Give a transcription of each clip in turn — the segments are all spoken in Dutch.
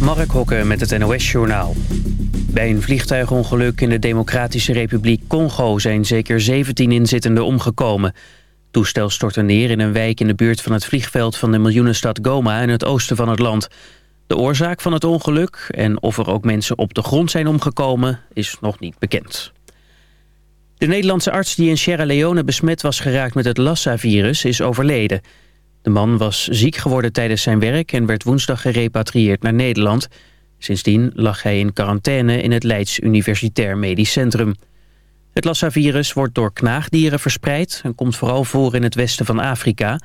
Mark Hokke met het NOS-journaal. Bij een vliegtuigongeluk in de Democratische Republiek Congo... zijn zeker 17 inzittenden omgekomen. Toestel stortte neer in een wijk in de buurt van het vliegveld... van de miljoenenstad Goma in het oosten van het land. De oorzaak van het ongeluk en of er ook mensen op de grond zijn omgekomen... is nog niet bekend. De Nederlandse arts die in Sierra Leone besmet was geraakt met het Lassa-virus... is overleden... De man was ziek geworden tijdens zijn werk en werd woensdag gerepatrieerd naar Nederland. Sindsdien lag hij in quarantaine in het Leids Universitair Medisch Centrum. Het Lassa-virus wordt door knaagdieren verspreid en komt vooral voor in het westen van Afrika.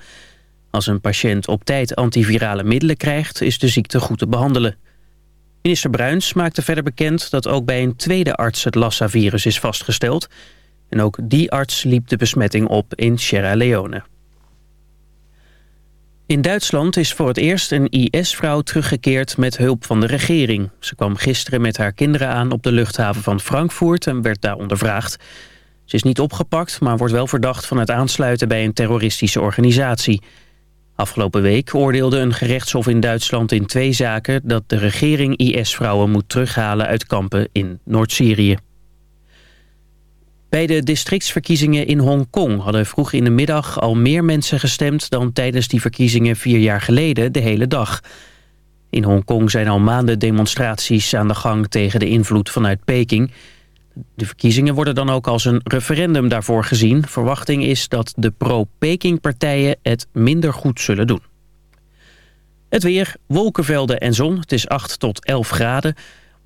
Als een patiënt op tijd antivirale middelen krijgt, is de ziekte goed te behandelen. Minister Bruins maakte verder bekend dat ook bij een tweede arts het Lassa-virus is vastgesteld. En ook die arts liep de besmetting op in Sierra Leone. In Duitsland is voor het eerst een IS-vrouw teruggekeerd met hulp van de regering. Ze kwam gisteren met haar kinderen aan op de luchthaven van Frankfurt en werd daar ondervraagd. Ze is niet opgepakt, maar wordt wel verdacht van het aansluiten bij een terroristische organisatie. Afgelopen week oordeelde een gerechtshof in Duitsland in twee zaken... dat de regering IS-vrouwen moet terughalen uit kampen in Noord-Syrië. Bij de districtsverkiezingen in Hongkong hadden vroeg in de middag al meer mensen gestemd dan tijdens die verkiezingen vier jaar geleden de hele dag. In Hongkong zijn al maanden demonstraties aan de gang tegen de invloed vanuit Peking. De verkiezingen worden dan ook als een referendum daarvoor gezien. Verwachting is dat de pro-Peking-partijen het minder goed zullen doen. Het weer, wolkenvelden en zon. Het is 8 tot 11 graden.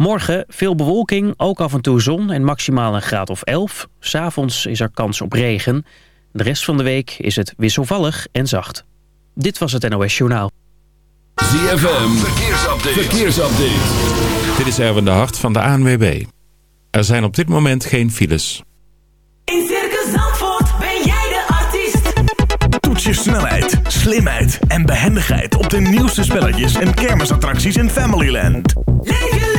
Morgen veel bewolking, ook af en toe zon en maximaal een graad of 11. S'avonds is er kans op regen. De rest van de week is het wisselvallig en zacht. Dit was het NOS Journaal. ZFM, verkeersupdate. verkeersupdate. Dit is Erwin de Hart van de ANWB. Er zijn op dit moment geen files. In Circus Zandvoort ben jij de artiest. Toets je snelheid, slimheid en behendigheid op de nieuwste spelletjes en kermisattracties in Familyland. Leef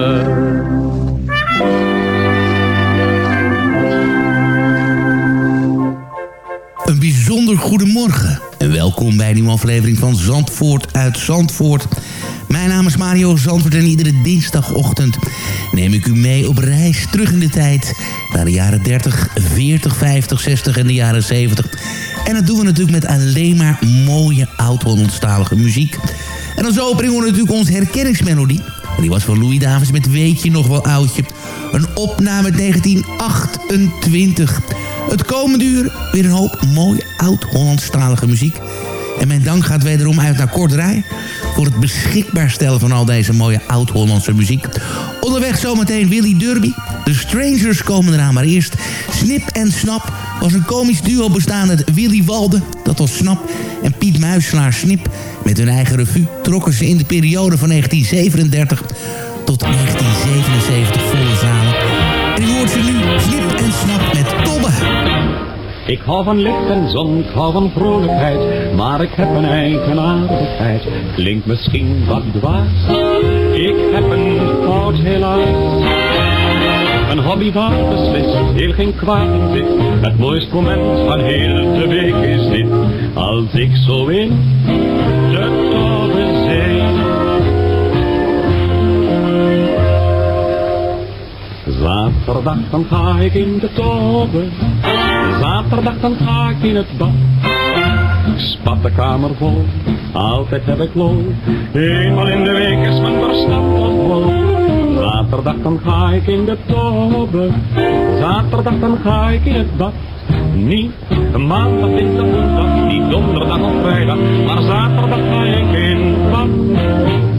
Een bijzonder goedemorgen en welkom bij een nieuwe aflevering van Zandvoort uit Zandvoort. Mijn naam is Mario Zandvoort en iedere dinsdagochtend neem ik u mee op reis terug in de tijd naar de jaren 30, 40, 50, 60 en de jaren 70. En dat doen we natuurlijk met alleen maar mooie oud-Hollandstalige muziek. En als opening horen we natuurlijk onze herkenningsmelodie. En die was van Louis Davis met Weet je nog wel oudje. Een opname uit 1928. Het komende uur weer een hoop mooie oud-Hollandstalige muziek. En mijn dank gaat wederom uit naar Kort Rij... voor het beschikbaar stellen van al deze mooie oud-Hollandse muziek. Onderweg zometeen Willy Derby. De Strangers komen eraan, maar eerst Snip en Snap... was een komisch duo bestaande uit Willy Walde, dat was Snap... en Piet Muislaar Snip. Met hun eigen revue trokken ze in de periode van 1937 tot 1977 Ik hou van licht en zon, ik hou van vrolijkheid, maar ik heb een eigenaardigheid. Klinkt misschien wat dwaas, ik heb een fout helaas. Een hobby waar beslist heel geen kwaad in zit. Het mooiste moment van heel de week is dit, als ik zo in de tobbe zee. Zaterdag dan ga ik in de tobbe, zaterdag dan ga ik in het bad. spat de kamer vol, altijd heb ik lol. Eenmaal in de week is mijn verstand toch vol. Zaterdag dan ga ik in de tobbe, zaterdag dan ga ik in het bad. Niet maandag, dinsdag, woensdag, niet donderdag of vrijdag, maar zaterdag ga ik in het bad.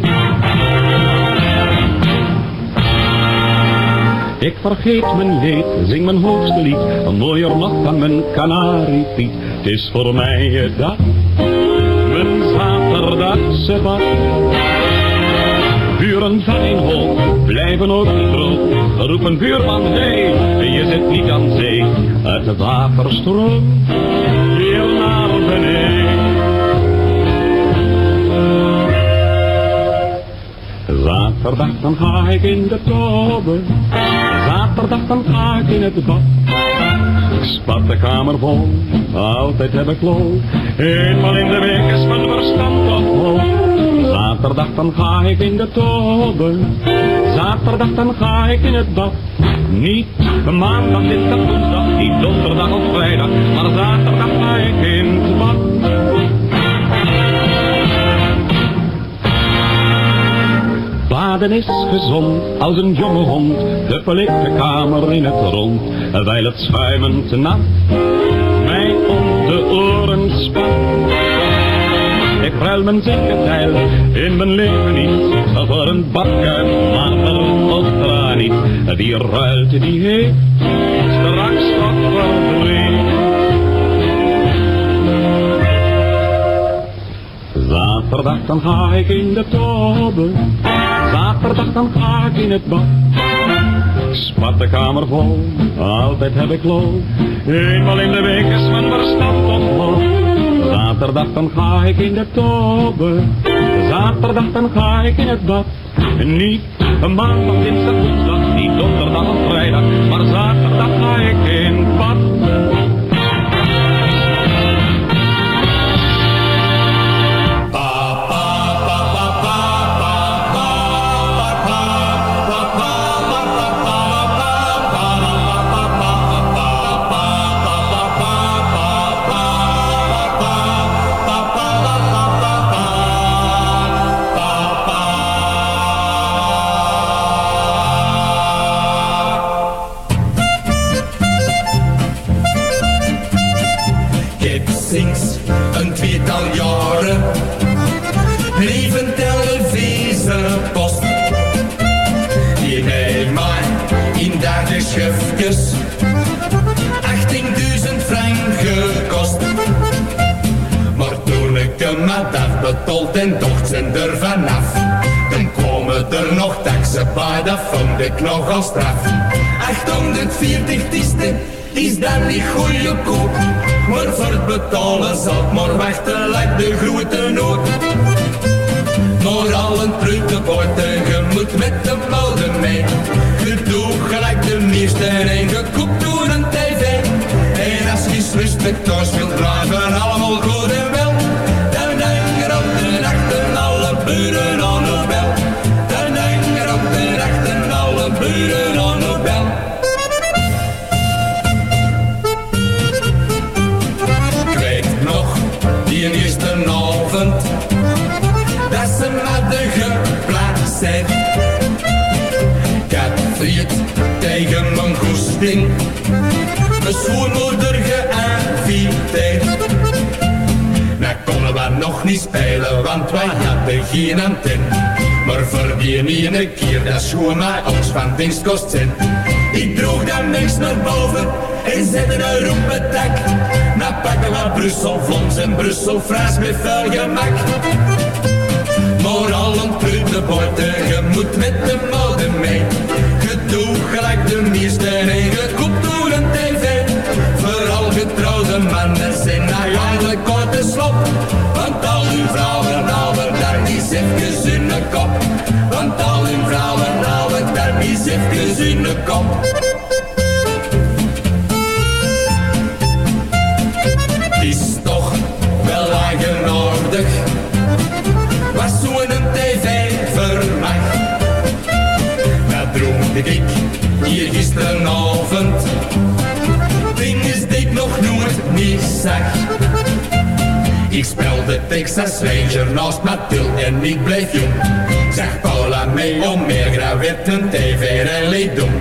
Ik vergeet mijn leed, zing mijn hoogste lied, een mooier nog dan mijn kanariepiet. Het is voor mij je dag, mijn zaterdagse bad. Buren van een hoog, blijven ook droog. Roep een buurman, hé, je zit niet aan zee. Het water stroomt heel naar beneden. Zaterdag dan ga ik in de zaterdag dan ga ik in het bad. Ik spat de kamer vol, altijd heb ik lol. Eenmaal in de week is mijn verstand toch vol. Zaterdag dan ga ik in de tobbe, zaterdag dan ga ik in het bad. Niet maandag, dinsdag, woensdag, niet donderdag of vrijdag, maar zaterdag ga ik in Baden is gezond als een jonge hond, huppel ik de kamer in het rond, wijl het schuimend nat mij om de oren spat. Ik ruil mijn zekertijl in mijn leven niet, voor een bakkuip, marmer of graniet. Die ruilt, die heeft straks wat verdriet. Zaterdag dan ga ik in de tobbe, zaterdag dan ga ik in het bad. Spat de kamer vol, altijd heb ik lol. Eenmaal in de week is mijn verstand vol. Zaterdag dan ga ik in de tobbe, zaterdag dan ga ik in het bad. Niet een maandag, dinsdag, woensdag, niet donderdag of vrijdag, maar zaterdag ga ik en zijn er vanaf. Dan komen er nog taxen bij, dat vond ik nogal straf. 840 tisten is dan niet goedkoop. Maar voor het betalen zal maar wachten, lijkt de grote nood. Maar al een pruttenborden, je moet met de mode mee. Je doet gelijk de meeste en je door een tv. En als je respect thuis wilt blijven, allemaal goed en wel. Goesting, mijn schoonmoeder geïnviteerd. Nou konden we nog niet spelen, want wij hadden geen antenne. Maar voor die ene keer, dat schoon mij ons van dienst kost zijn. Ik droeg dat niks naar boven en zette een roepetak. Nou pakken we Brussel vlons en Brussel fraas met vuil gemak. Maar al een pruttenborden, je moet met de mode mee. Gelijk de meeste en je koopt door een tv. Vooral getrouwde mannen zijn eigenlijk korte slop. Want al uw vrouwen houden daar niet zifjes in de kop. Want al uw vrouwen houden daar niet zifjes in de kop. Het is toch wel eigenaardig wat zo'n tv vermaakt. Dat droomde ik hier gisteravond. Ding is dit nog nooit niet zag. Ik speel de Texas Ranger naast Mathilde en ik blijf jong. Zeg Paula mee om meer gravetten tv-rally doen.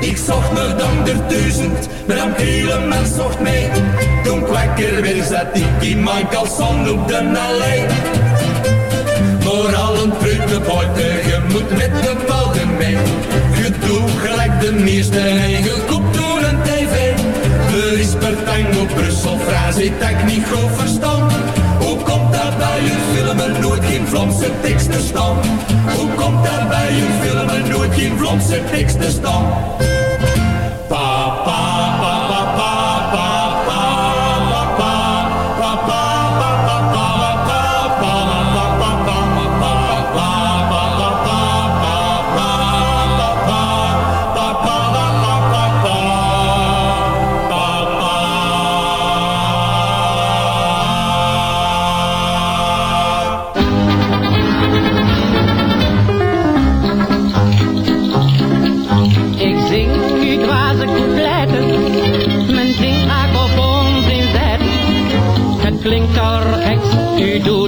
Ik zocht nog dan der duizend, Bram Krieleman zocht mee. Toen kwakker weer zat ik in mijn kalson op de allee. Maar al een prutte buiten, je moet met de bouten mee. Doe gelijk de meeste eigen kop door een tv. De is tango Brussel, fraas, ik niet groot verstand. Hoe komt dat bij uw filmen, nooit geen vlamse teksten stand? Hoe komt dat bij uw filmen, nooit geen vlamse teksten stand?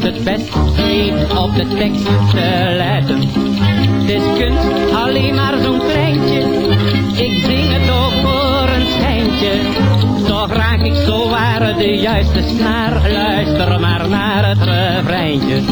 Het best niet op de tekst te letten. Het is kunst, alleen maar zo'n kleintje, ik zing het ook voor een schijntje. Toch raak ik zo waar de juiste snaar, luister maar naar het refreintje.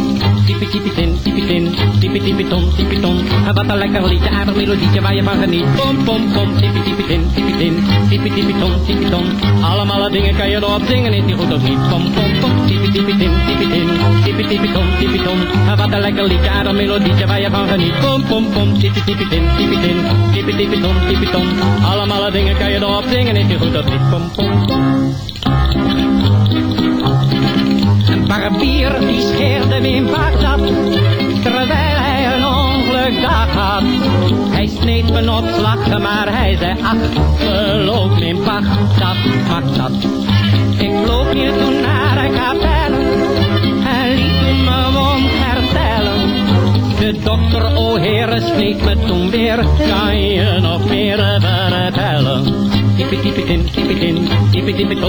Tipi tipi tin, tipi tin, tipi tipi ton, tipi ton. Wat een lekker liedje, aardig melodietje waar je van geniet. Pom pom pom, tipi tipi tin, tipi tin, tipi tipi ton, tipi ton. Allemaal dingen kan je erop zingen, is die goed of niet? Pom pom pom, tipi tipi tin, tipi tin, tipi tipi ton, tipi ton. Wat een lekker liedje, aardig melodietje waar je van geniet. Pom pom pom, tipi tipi tin, tipi tin, tipi tipi ton, tipi ton. Allemaal dingen kan je erop zingen, is die goed of niet? Pom pom pom. Barbier die scheerde me in Bagdad, terwijl hij een ongelukdag had. Hij sneed me op slag, maar hij zei ach, geloof me in Bagdad, Bagdad. Ik vloog hier toen naar de kapelle en liet me wond herstellen. De dokter, o heren, sneed me toen weer, kan je nog meer vertellen? Keep it, keep it in, keep it in. Keep it.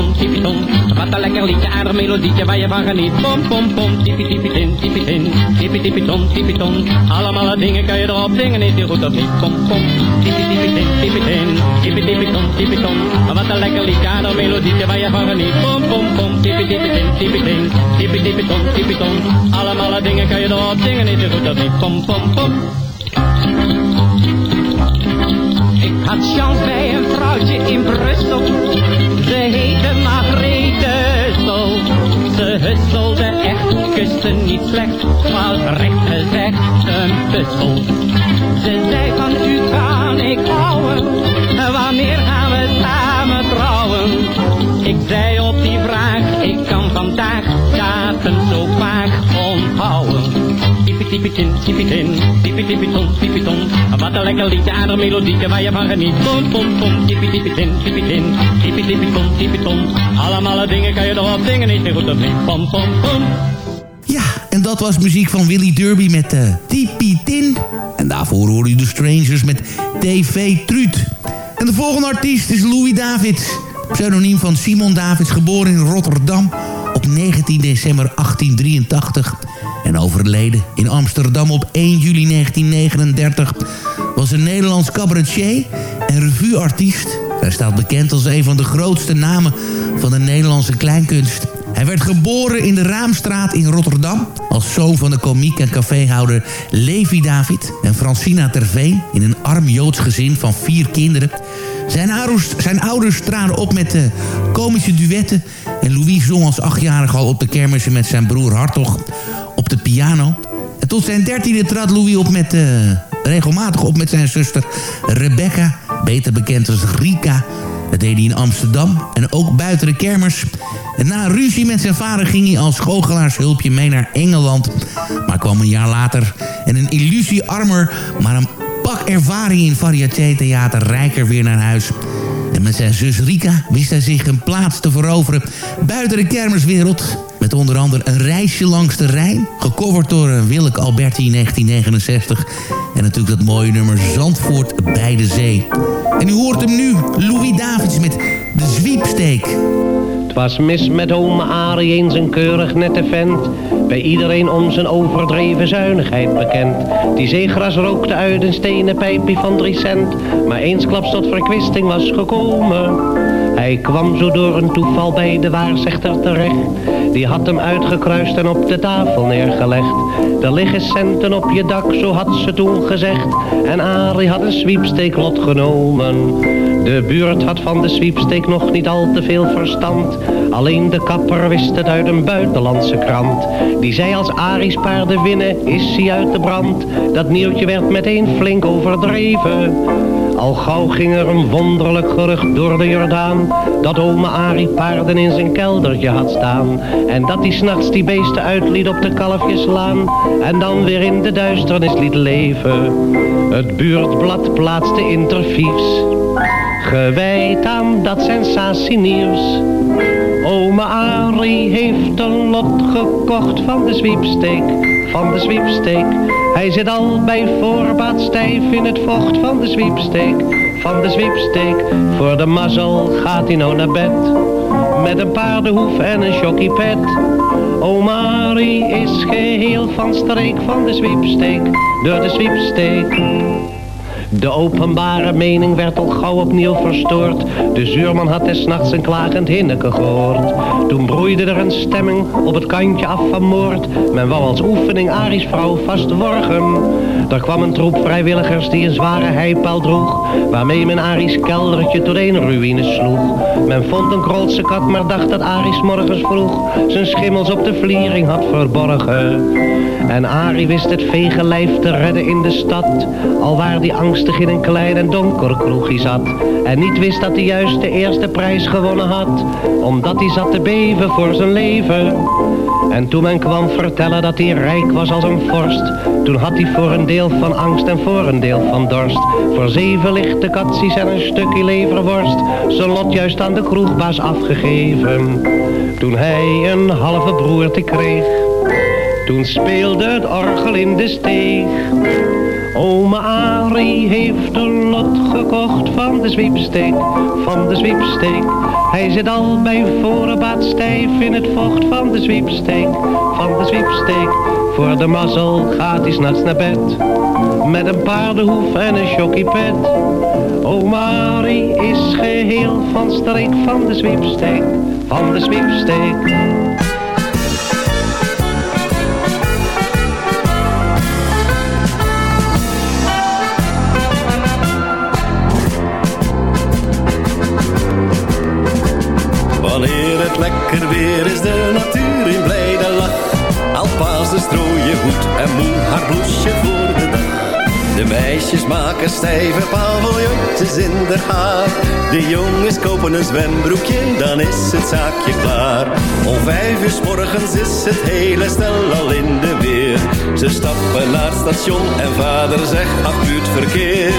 Wat een lekker liedje, aardig melodietje waar je van geniet. Pom, pom, pom. Keep it, keep it in, keep it in. Keep it, keep. Allemaal dingen kan je erop zingen, is die goed of niet? Pom, pom. Keep it, keep it in, keep it in. Keep it, keep. Wat een lekker liedje, aardig melodietje waar je van geniet. Pom, pom, pom. Keep it, keep it in, keep it in. Keep it. Allemaal dingen kan je erop zingen, is die goed of niet? Pom, pom, pom. Had chance bij een vrouwtje in Brussel. Ze heette Margrethe Hussel. Ze husselde echt, kuste niet slecht. Was recht gezegd een puzzle. Ze zei van u kan ik houden. Wanneer gaan Tipi tipi tin, tipi tin, tipi tipi ton, tipi ton. Wat een lekker liedje, aardig melodietje waar je van geniet. Pom pom pom, tipi tipi tin, tipi tin, tipi tipi ton, tipi ton. Allemaal dingen kan je erop zingen, is niet goed of niet? Pom pom pom. En dat was muziek van Willy Derby met uh, Tipi Tin. En daarvoor hoorde u de Strangers met TV Truut. En de volgende artiest is Louis Davids. Pseudoniem van Simon Davids, geboren in Rotterdam op 19 december 1883. En overleden in Amsterdam op 1 juli 1939. Was een Nederlands cabaretier en revueartiest. Hij staat bekend als een van de grootste namen van de Nederlandse kleinkunst. Hij werd geboren in de Raamstraat in Rotterdam... als zoon van de komiek en caféhouder Levi David en Francina Terveen... in een arm Joods gezin van vier kinderen. Zijn ouders, zijn ouders traden op met de komische duetten... en Louis zong als achtjarig al op de kermissen met zijn broer Hartog op de piano. En tot zijn dertiende trad Louis op met, eh, regelmatig op met zijn zuster Rebecca... beter bekend als Rika... Dat deed hij in Amsterdam en ook buiten de kermers. En na een ruzie met zijn vader ging hij als goochelaarshulpje mee naar Engeland. Maar kwam een jaar later en een illusie armer, maar een pak ervaring in variété-theater rijker weer naar huis. En met zijn zus Rika wist hij zich een plaats te veroveren buiten de kermiswereld. Met onder andere een reisje langs de Rijn. Gecoverd door eh, Willeke Alberti in 1969. En natuurlijk dat mooie nummer Zandvoort bij de Zee. En u hoort hem nu, Louis Davids met De Zwiepsteek. Was mis met ome Arie eens een keurig nette vent. Bij iedereen om zijn overdreven zuinigheid bekend. Die zeegras rookte uit een stenen pijpje van drie cent. Maar eensklaps tot verkwisting was gekomen. Hij kwam zo door een toeval bij de waarzegter terecht. Die had hem uitgekruist en op de tafel neergelegd. Er liggen centen op je dak, zo had ze toen gezegd. En Arie had een sweepsteeklot genomen. De buurt had van de sweepsteek nog niet al te veel verstand. Alleen de kapper wist het uit een buitenlandse krant. Die zei als Aries paarden winnen, is hij uit de brand. Dat nieuwtje werd meteen flink overdreven. Al gauw ging er een wonderlijk gerucht door de Jordaan Dat ome Arie paarden in zijn keldertje had staan En dat hij s'nachts die beesten uitliet op de kalfjeslaan En dan weer in de duisternis liet leven Het buurtblad plaatste interviews Gewijd aan dat sensatienieuws Ome Arie heeft een lot gekocht van de zwiepsteek, van de zwiepsteek. Hij zit al bij voorbaat stijf in het vocht van de zwiepsteek, van de zwiepsteek. Voor de mazzel gaat hij nou naar bed, met een paardenhoef en een. Ome Arie is geheel van streek van de zwiepsteek, door de zwiepsteek. De openbare mening werd al gauw opnieuw verstoord. De zuurman had des nachts een klagend hinneke gehoord. Toen broeide er een stemming op het kantje af van moord. Men wou als oefening Aries vrouw vast worgen. Er kwam een troep vrijwilligers die een zware heipaal droeg. Waarmee men Aries keldertje tot een ruïne sloeg. Men vond een krolse kat, maar dacht dat Aries morgens vroeg zijn schimmels op de vliering had verborgen. En Arie wist het vege lijf te redden in de stad. Al waar die angstig in een klein en donker kroegje zat. En niet wist dat hij juist de eerste prijs gewonnen had. Omdat hij zat te beven voor zijn leven. En toen men kwam vertellen dat hij rijk was als een vorst. Toen had hij voor een deel van angst en voor een deel van dorst. Voor zeven lichte katsies en een stukje leverworst. Zijn lot juist aan de kroegbaas afgegeven. Toen hij een halve broerte kreeg. Toen speelde het orgel in de steeg. Ome Arie heeft een lot gekocht van de zwiepsteek, van de zwiepsteek. Hij zit al bij voorbaat stijf in het vocht van de zwiepsteek, van de zwiepsteek. Voor de mazzel gaat hij s'nachts naar bed, met een paardenhoef en een chockiepet. Ome Arie is geheel van streek van de zwiepsteek, van de zwiepsteek. De jongens kopen een zwembroekje, dan is het zaakje klaar. Om vijf uur s morgens is het hele stel al in de weer. Ze stappen naar het station en vader zegt, het verkeer.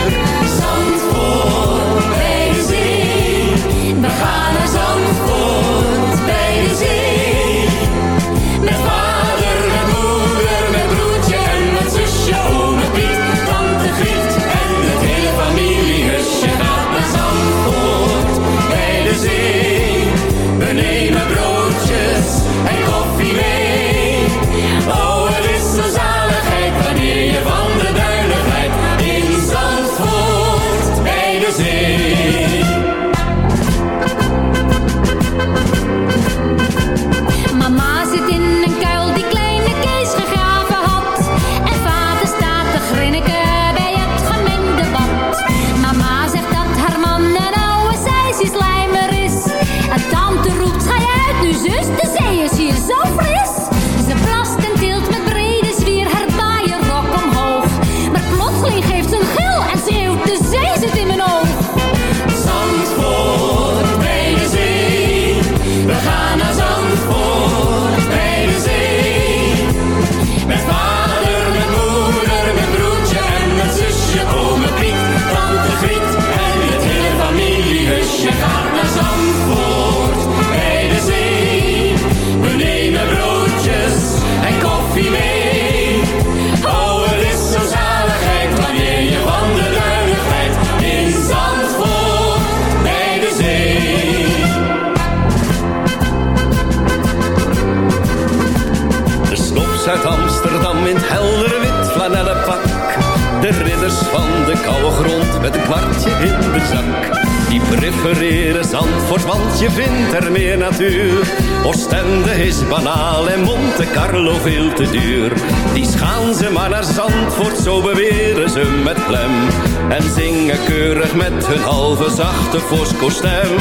met hun halve zachte Fosco-stem.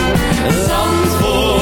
Zandvoort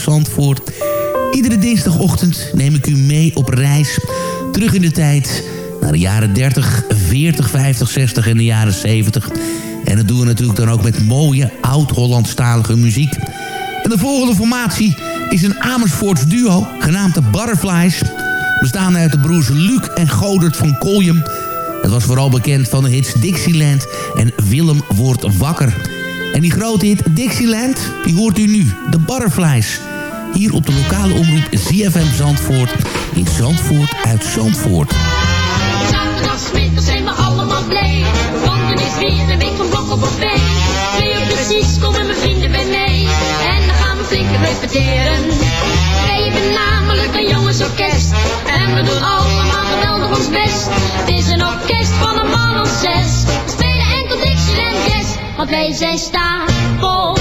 Zandvoort. Iedere dinsdagochtend neem ik u mee op reis. Terug in de tijd naar de jaren 30, 40, 50, 60 en de jaren 70. En dat doen we natuurlijk dan ook met mooie oud-Hollandstalige muziek. En de volgende formatie is een Amersfoorts duo genaamd de Butterflies. Bestaande uit de broers Luc en Godert van Koljem. Het was vooral bekend van de hits Dixieland en Willem wordt wakker. En die grote hit Dixieland, die hoort u nu, de Butterflies... Hier op de lokale omroep ZFM Zandvoort in Zandvoort uit Zandvoort. Zaterdagmiddag zijn we allemaal blij. Want dan is weer een week van blokken op of twee. Uur precies komen mijn vrienden bij mee. En dan gaan we flink repeteren. We hebben namelijk een jongensorkest. En we doen allemaal geweldig ons best. Het is een orkest van een man of zes. We spelen enkel Dixieland Jazz. Want wij zijn stapel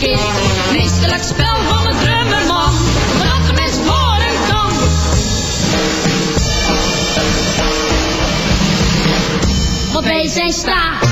kist. Meesterlijk spel van een drummerman, dat de mens horen kan. Op zijn staat.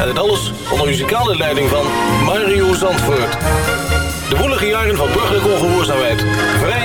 En het alles onder muzikale leiding van Mario Zandvoort. De woelige jaren van burgerlijke ongehoorzaamheid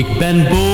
Ik ben boos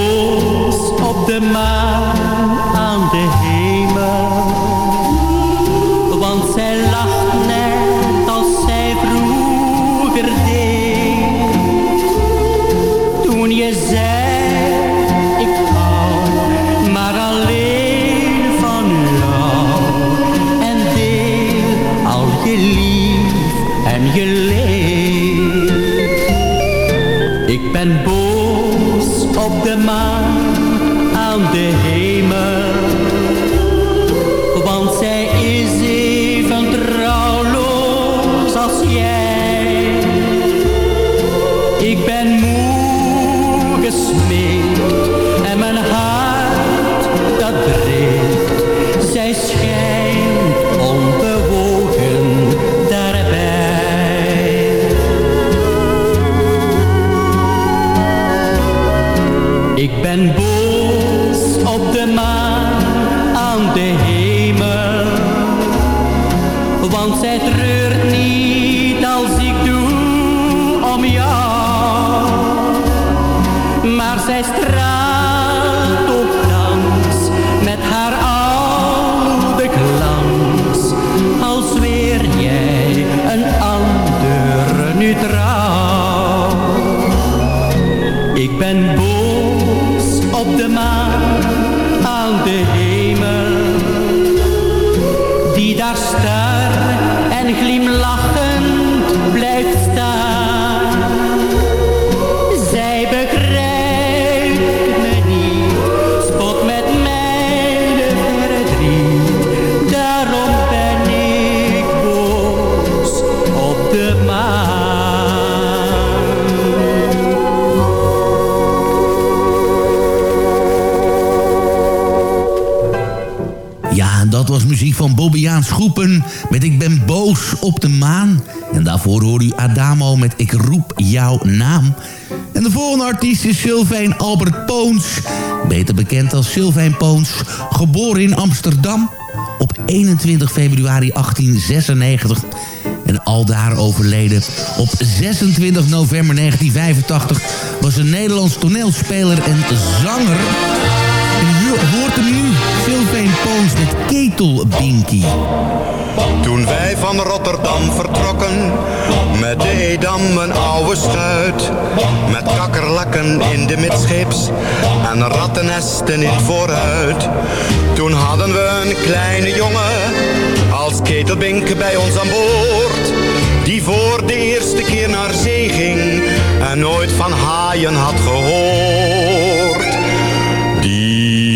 Schoepen met Ik ben boos op de maan. En daarvoor hoorde u Adamo met Ik roep jouw naam. En de volgende artiest is Sylvain Albert Poons. Beter bekend als Sylvain Poons. Geboren in Amsterdam op 21 februari 1896. En aldaar overleden op 26 november 1985... was een Nederlands toneelspeler en zanger... Hoort hem nu, Sylvain Poons met Ketelbinky. Toen wij van Rotterdam vertrokken, met de Edam een oude schuit. Met kakkerlakken in de midscheeps en rattennesten in vooruit. Toen hadden we een kleine jongen, als ketelbink bij ons aan boord. Die voor de eerste keer naar zee ging en nooit van haaien had gehoord.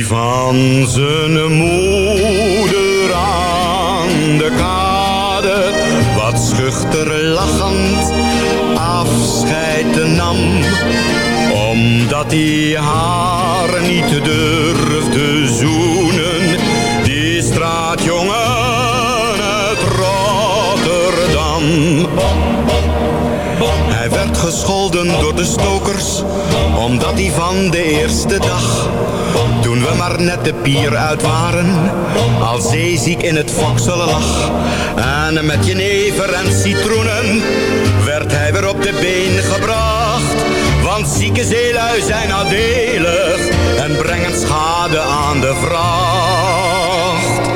Van zijn moeder aan de kade wat schuchter lachend afscheid nam. Omdat hij haar niet durfde zoenen, die straatjongen uit Rotterdam. Gescholden door de stokers, omdat hij van de eerste dag, toen we maar net de pier uit waren, al zeeziek in het fokselen lag. En met jenever en citroenen werd hij weer op de been gebracht. Want zieke zeelui zijn nadelig en brengen schade aan de vracht.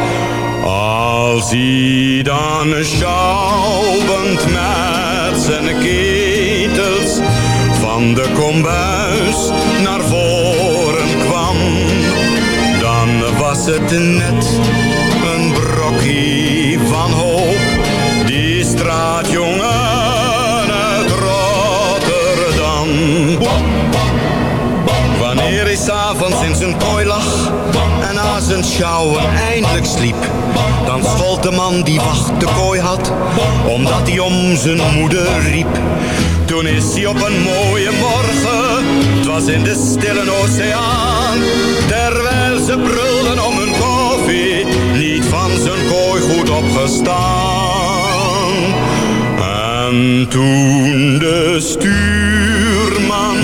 Als hij dan schouwend met zijn ketels van de kombuis naar voren kwam, dan was het net een brokje van hoop. Die straatjongen uit Rotterdam. Wanneer is avonds in zijn zijn sjouwen eindelijk sliep, dan schold de man die wacht de kooi had, omdat hij om zijn moeder riep. Toen is hij op een mooie morgen, het was in de stille oceaan, terwijl ze brulden om hun koffie, niet van zijn kooi goed opgestaan. En toen de stuurman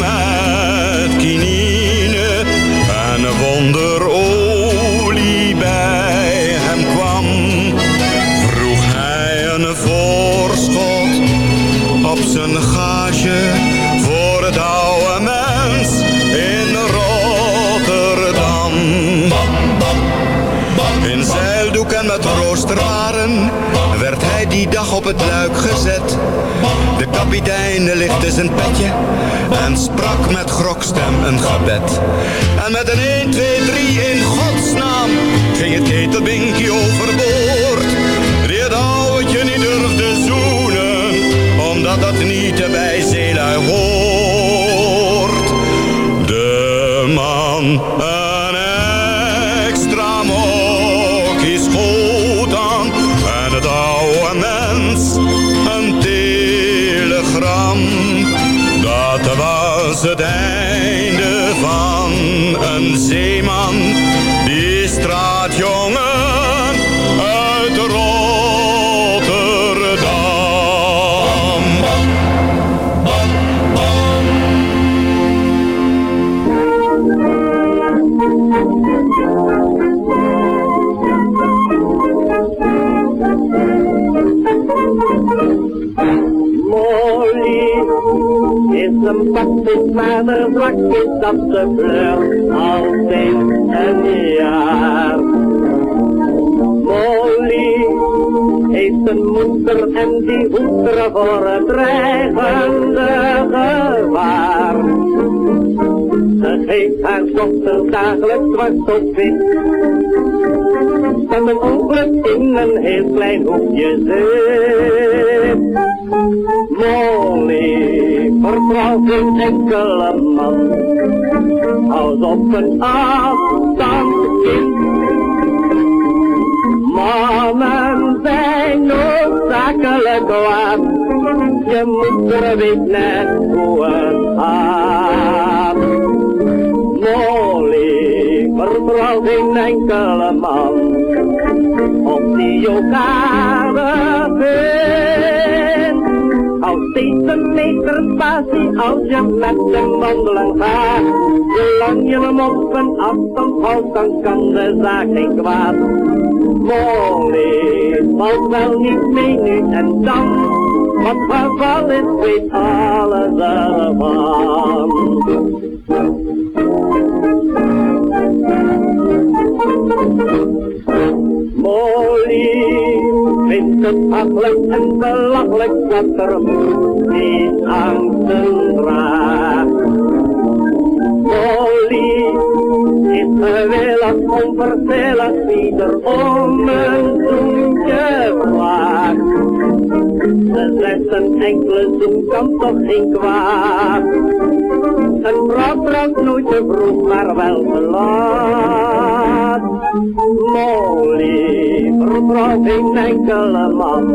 het luik gezet. De kapitein lichtte zijn petje en sprak met grokstem een gebed. En met een 1, 2, 3 in godsnaam ging het ketelbinkie overboord. De zwak is dat ze flirt altijd een jaar. Molly heeft een moeder en die hoedt er voor het dreigende gevaar. Ze geeft haar dochter dagelijks zwart op wit. En een ongeluk in een heel klein hoekje zit. Molly vertrouwt geen enkele man. Houd op een afstand, kind. Mannen zijn noodzakelijk kwaad. Je moeder weet net hoe het gaat. Molly vertrouwt geen enkele man. Of die elkaar vindt. Steeds een meter spatie als je met hem wandelen gaat. Zolang je hem op een afstand houdt, dan kan de zaak geen kwaad. Molly valt wel niet mee nu en dan. Wat geval is, weet alles ervan. Vindt het achelijk en belachelijk dat er niet angsten draagt. Molly is gewillig, onverschillig, ieder om een zoentje vraagt. Zegt een enkele zoen kan toch geen kwaad. Een vrouw trouwt nooit te vroeg, maar wel te laat. Molly vertrouwt geen enkele man,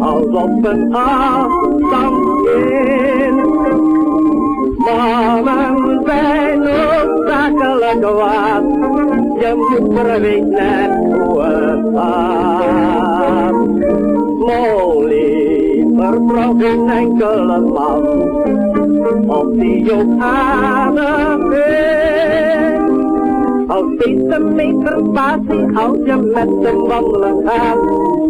als op een afstand in. Mannen zijn noodzakelijk kwaad, je moeder weet net hoe het gaat. Molly vertrouwt geen enkele man, of die ook aardig Als deze meter spatie, als je met hem wandelen gaat.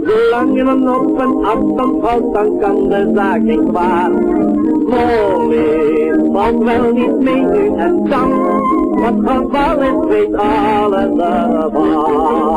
Zolang je hem op een afstand houdt, dan kan de zaak geen kwaad. Molly valt wel niet mee nu en dan. Wat geval is, weet alles ervan.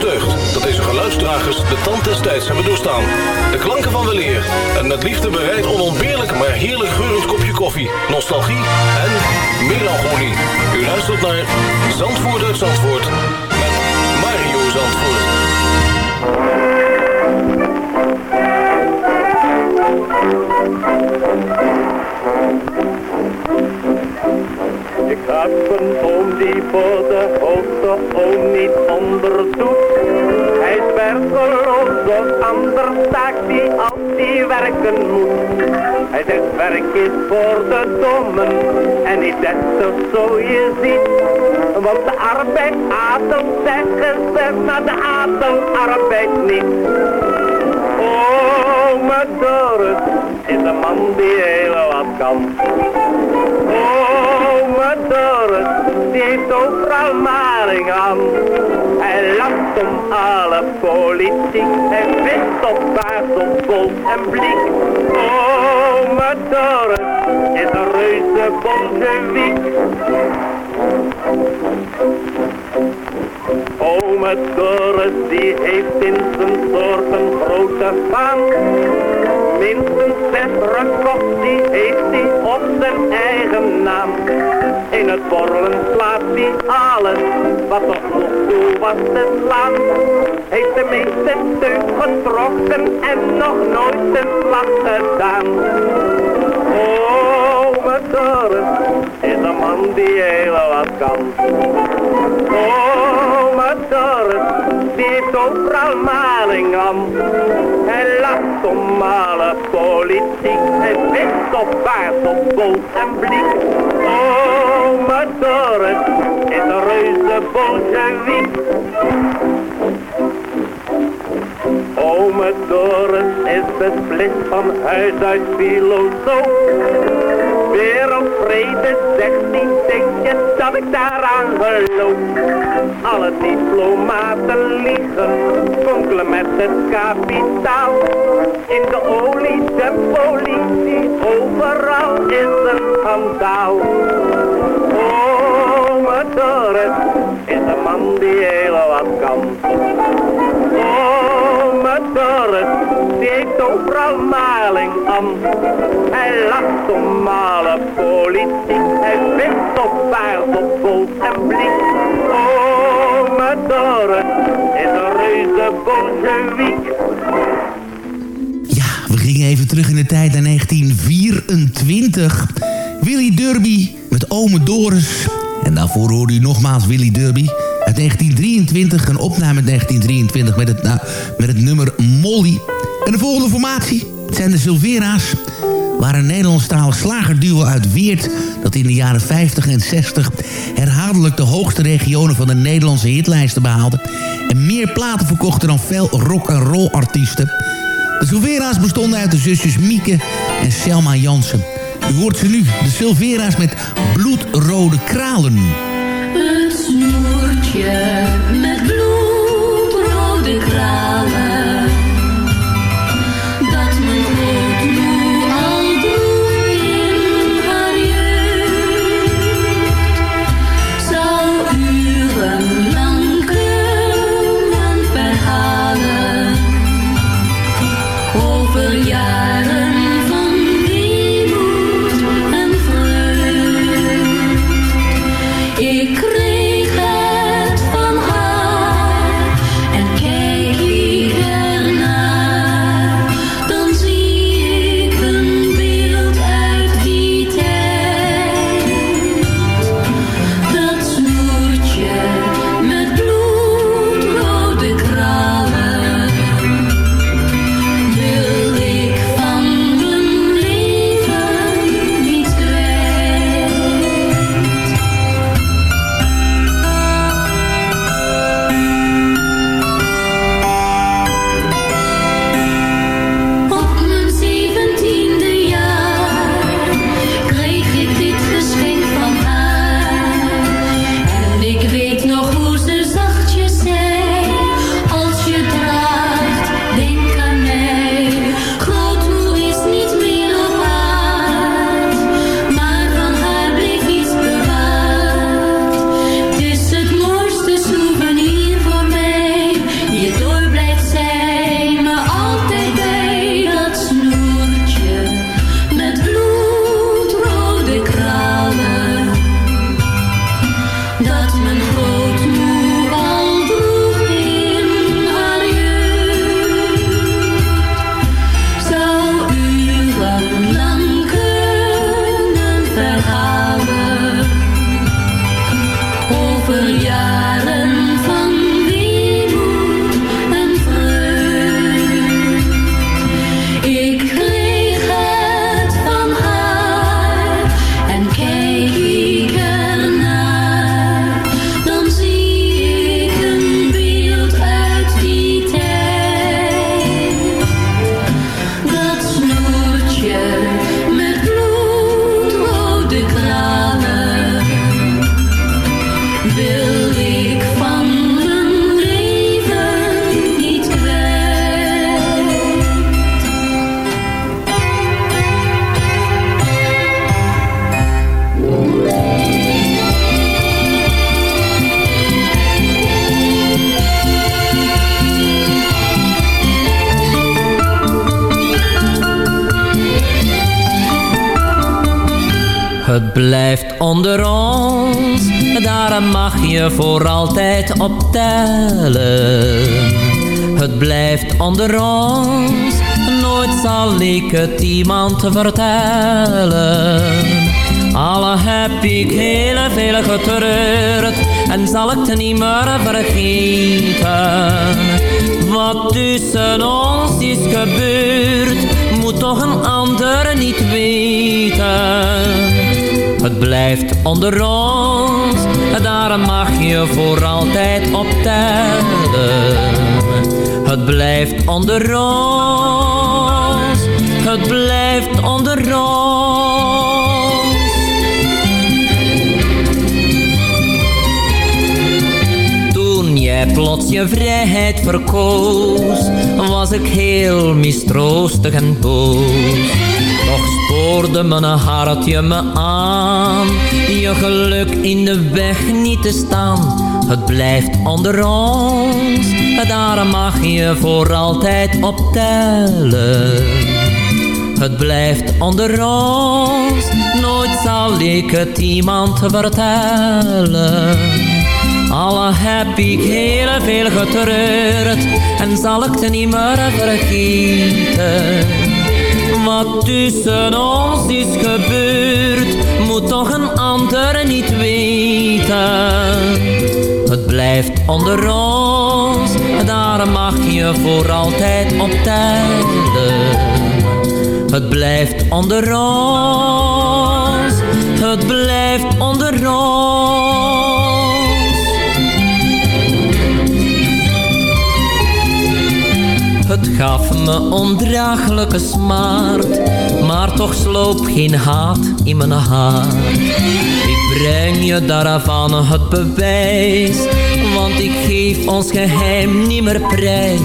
Dat deze geluidsdragers de tand des tijds hebben doorstaan. De klanken van weleer en met liefde bereid onontbeerlijk maar heerlijk geurend kopje koffie, nostalgie en melancholie. U luistert naar Zandvoort uit Zandvoort met Mario Zandvoort. Ik heb een oom die voor de hoogste oom niet onderdoet. Hij is werkeloos, dus anders staat hij als hij werken moet. Hij zegt werk is voor de dommen en niet dat zo je ziet. Want de arbeid ademt, zeggen ze, maar de adem arbeid niet. Oh, maar Doris is een man die heel wat kan. Oh, maar Doris, die heeft overal maling aan. Alle politiek, hij wist op paard, op bol en blik. Oh, maar Doris is een reuze bolsjewiek. Ome Doris die heeft in zijn soort een grote fan. Minstens zes die heeft hij op zijn eigen naam. In het borrelen slaat hij alles wat tot nog toe was te slaan. Heeft de meeste teug getrokken en nog nooit een slag gedaan. Ome Doris is een man die heel wat kan. Ome Doris, die heeft overal maling aan. Hij lacht om alle politiek, hij wist op paard, op boot en blik. Ome Doris is een reuze bolsjewiek. Ome Doris is beslist van huis uit filosoof. Wereldvrede zegt niet, denk je dat ik daaraan geloof? Alle diplomaten liegen, konkelen met het kapitaal. In de olie, de politie, overal is een schandaal. Ome Doris is een man die heel wat kan. Doris, die heeft overal maling aan. Hij lacht om alle politiek, hij wist op paard, op boot en blik. Ome Doris is een reuze bolsjewiek. We gingen even terug in de tijd naar 1924. Willy Derby met Ome Doris. En daarvoor hoorde u nogmaals Willy Derby. Uit 1923, een opname uit 1923 met het, nou, met het nummer Molly. En de volgende formatie zijn de Silvera's. Waren een Nederlandstalig slagerduo uit Weert... dat in de jaren 50 en 60 herhaaldelijk de hoogste regionen van de Nederlandse hitlijsten behaalde... en meer platen verkochten dan veel rock-and-roll artiesten... De Silvera's bestonden uit de zusjes Mieke en Selma Jansen. U hoort ze nu, de Silvera's met bloedrode kralen. Met bloedrode kralen. Onder ons, nooit zal ik het iemand vertellen. Alle heb ik heel veel getreurd en zal ik het niet meer vergeten. Wat tussen ons is gebeurd, moet toch een ander niet weten. Het blijft onder ons, daar mag je voor altijd op tellen. Het blijft onder ons, het blijft onder ons. Toen jij plots je vrijheid verkoos, was ik heel mistroostig en boos. Toch spoorde mijn hartje me aan, je geluk in de weg niet te staan. Het blijft onder ons, daar mag je voor altijd op tellen. Het blijft onder ons, nooit zal ik het iemand vertellen. Alle heb ik heel veel getreurd en zal ik het niet meer vergeten. Wat tussen ons is gebeurd, moet toch een ander niet weten. Blijft onder ons, daar mag je voor altijd op tellen. Het blijft onder ons, het blijft onder ons. Het gaf me ondraaglijke smart, maar toch sloop geen haat in mijn hart. Breng je daarvan het bewijs, want ik geef ons geheim niet meer prijs.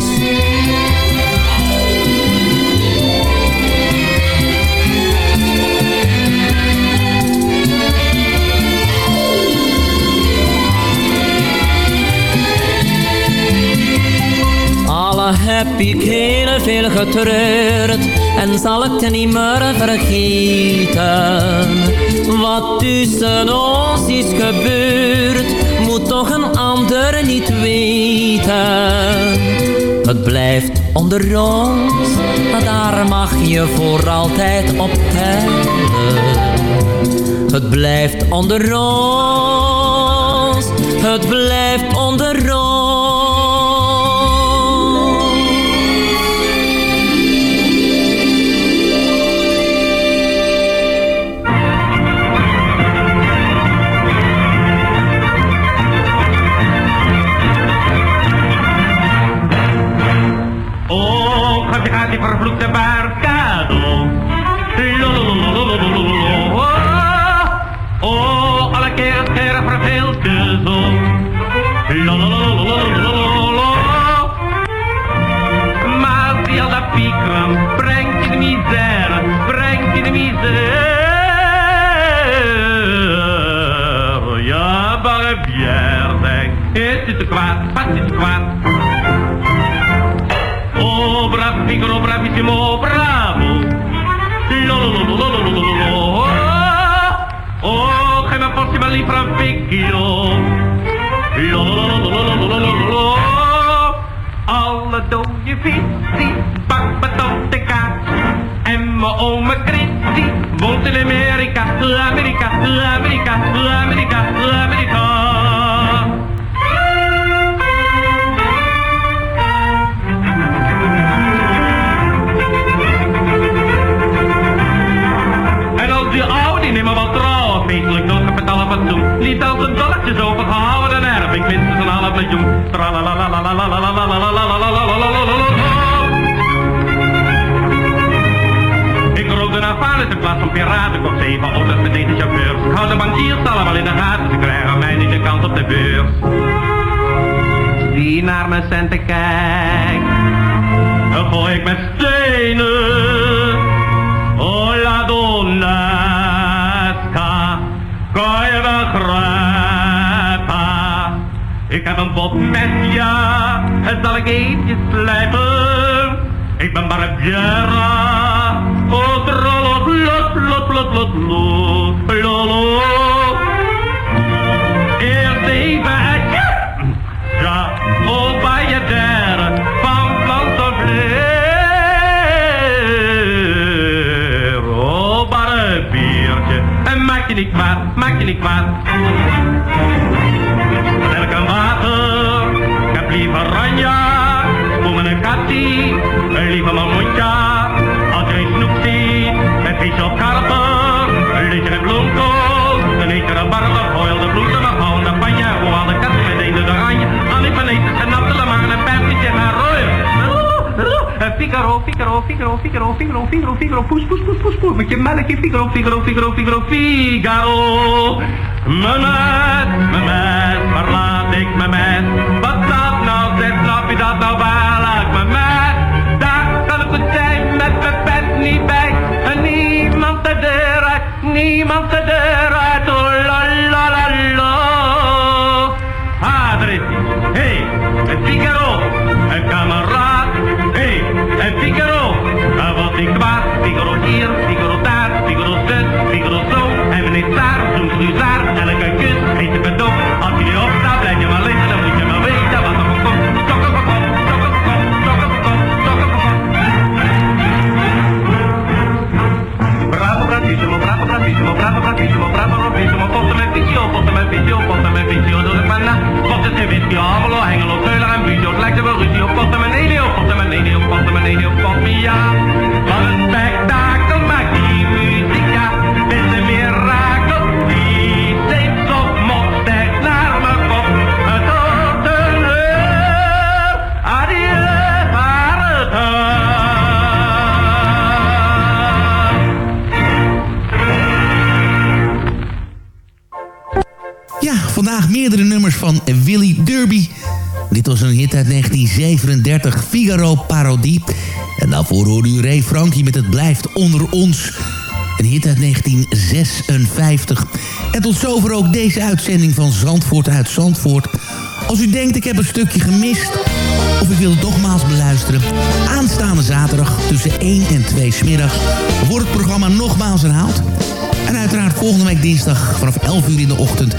Alle heel veel getreurd en zal ik het niet meer vergeten. Wat tussen ons is gebeurd, moet toch een ander niet weten. Het blijft onder ons, daar mag je voor altijd op tellen. Het blijft onder ons, het blijft onder ons. Is te kwaad? Oh, bravo, piccolo, bravissimo, bravo. Lolololololololo. Oh, che ma lì fra vecchio. Lolololololololo. Alle dode visie, bakpatat de kaas. En mijn oma Christie woont in Amerika, Amerika, Amerika, Amerika, Amerika. Minstens een half miljoen. Ik rookte naar Valis in plaats van piraten, kocht zeven auto's met deze chauffeurs. Ik hou de bankiers allemaal in de gaten, ze krijgen mij niet de kans op de beurs. die naar mijn centen kijkt. Dan gooi ik met stenen. Heb een bot met ja, en zal ik eentje slijpen. Ik ben barbiera, oh trollo, lot, lot, lot, lot, lot, lolo. Eerst even het ja, ja, oh bij je der, van plantenvleer. Oh, barbiertje, en maak je niet kwaad, maak je niet. Liever ranja, voor mijn liever mijn mondje. Als je een snoep ziet, met vis of karper, een bloemkool, dan eet je een barbe, de bloed en dan gewoon de panja, hoe alle katten met een de oranje, aan ik ben eten, en natte maken een pijpje naar rooien. Figaro, Figaro, Figaro, Figaro, Figaro, Figaro, Figaro, poes, poes, poes, poes, poes, met je melkje, Figaro, Figaro, Figaro, Figaro, Figaro. Mijn mes, mijn mes, waar laat ik mijn mes? Waar mijn mes? Daar kan ik het zijn met mijn pet niet bij. En niemand de deur uit, niemand de deur Figaro Parodie. En daarvoor hoorde u Ray Frankie met Het Blijft Onder Ons. Een hit uit 1956. En tot zover ook deze uitzending van Zandvoort uit Zandvoort. Als u denkt ik heb een stukje gemist... of ik wil het nogmaals beluisteren... aanstaande zaterdag tussen 1 en 2 smiddags... wordt het programma nogmaals herhaald... En uiteraard volgende week dinsdag vanaf 11 uur in de ochtend...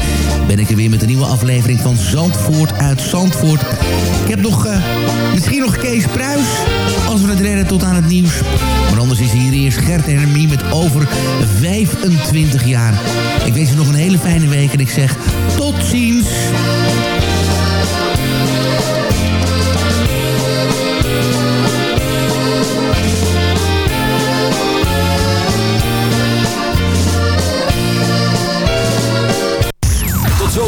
ben ik er weer met een nieuwe aflevering van Zandvoort uit Zandvoort. Ik heb nog, eh, misschien nog Kees Pruis, als we het redden tot aan het nieuws. Maar anders is hier eerst Gert en Hermie met over 25 jaar. Ik wens u nog een hele fijne week en ik zeg tot ziens.